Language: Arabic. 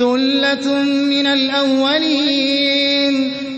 ثُلَّةٌ مِّنَ الْأَوَّلِينَ